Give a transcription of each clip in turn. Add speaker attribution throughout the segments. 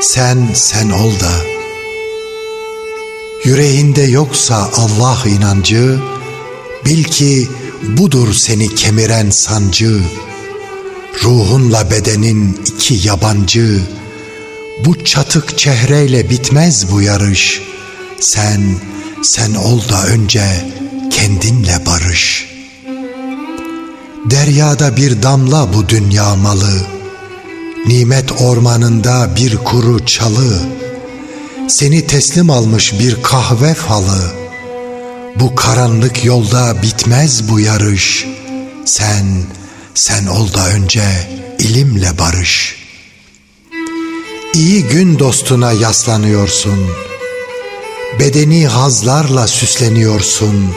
Speaker 1: sen sen ol da. Yüreğinde yoksa Allah inancı Bil ki budur seni kemiren sancı. Ruhunla bedenin iki yabancı. Bu çatık çehreyle bitmez bu yarış. Sen, sen ol da önce kendinle barış. Deryada bir damla bu dünya malı Nimet ormanında bir kuru çalı Seni teslim almış bir kahve falı. Bu karanlık yolda bitmez bu yarış. Sen, sen ol da önce ilimle barış. İyi gün dostuna yaslanıyorsun. Bedeni hazlarla süsleniyorsun.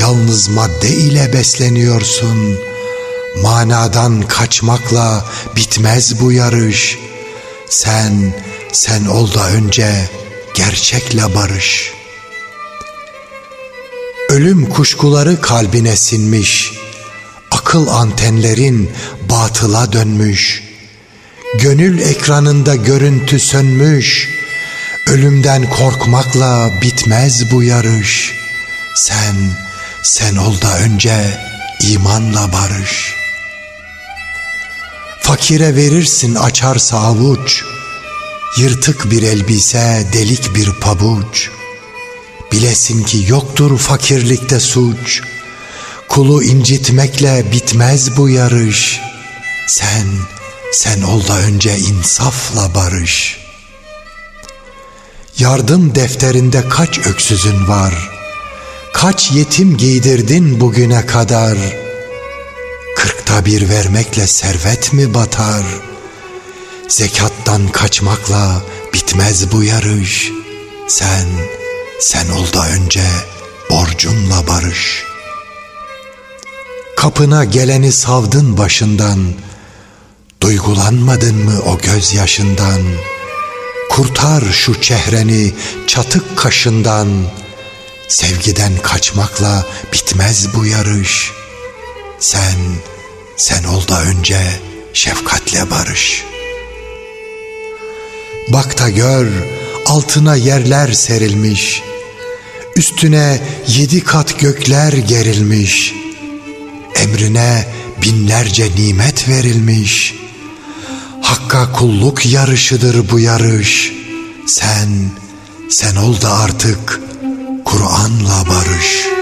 Speaker 1: Yalnız madde ile besleniyorsun.'' Manadan kaçmakla bitmez bu yarış. Sen, sen ol da önce gerçekle barış. Ölüm kuşkuları kalbine sinmiş. Akıl antenlerin batıla dönmüş. Gönül ekranında görüntü sönmüş. Ölümden korkmakla bitmez bu yarış. Sen, sen ol da önce imanla barış.'' Fakire verirsin açarsa avuç, Yırtık bir elbise, delik bir pabuç. Bilesin ki yoktur fakirlikte suç. Kulu incitmekle bitmez bu yarış. Sen, sen ol da önce insafla barış. Yardım defterinde kaç öksüzün var? Kaç yetim giydirdin bugüne kadar?'' Kırkta bir vermekle servet mi batar? Zekattan kaçmakla bitmez bu yarış. Sen, sen ol da önce borcunla barış. Kapına geleni savdın başından, Duygulanmadın mı o gözyaşından? Kurtar şu çehreni çatık kaşından, Sevgiden kaçmakla bitmez bu yarış. Sen, sen ol da önce şefkatle barış. Bak da gör altına yerler serilmiş. Üstüne yedi kat gökler gerilmiş. Emrine binlerce nimet verilmiş. Hakka kulluk yarışıdır bu yarış. Sen, sen ol da artık Kur'an'la barış.''